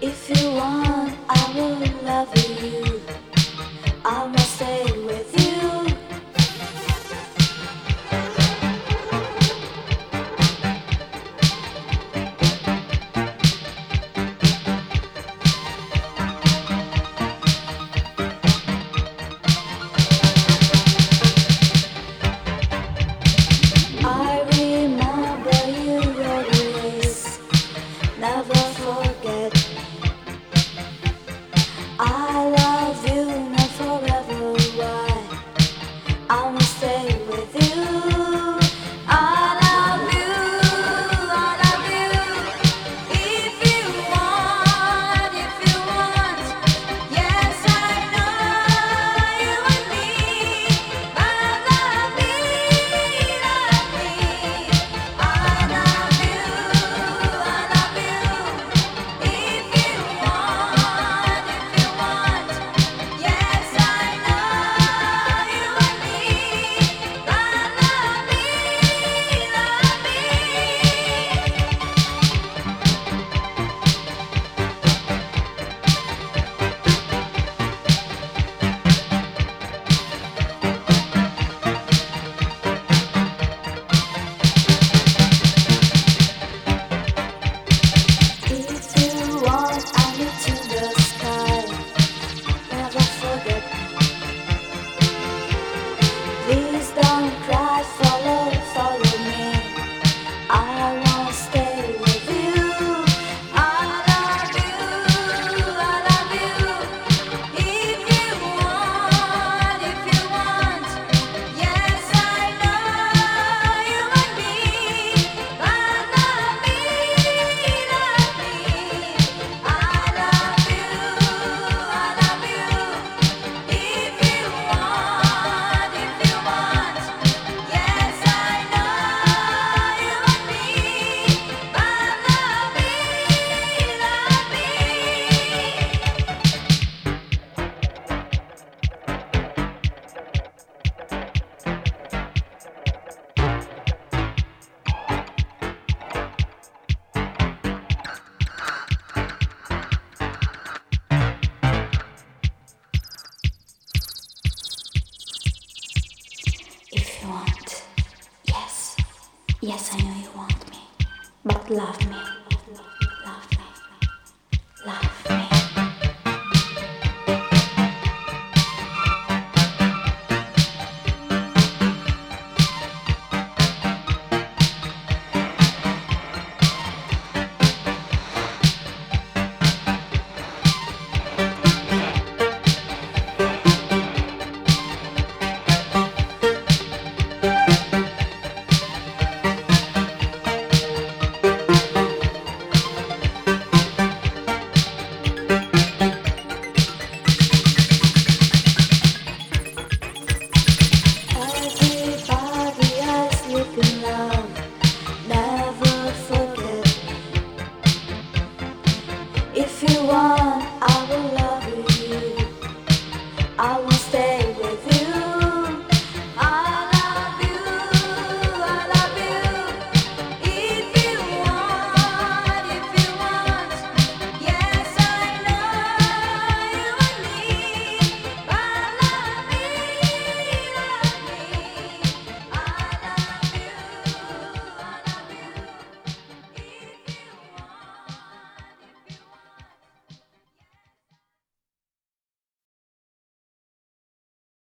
If you want, I will love you. Love me.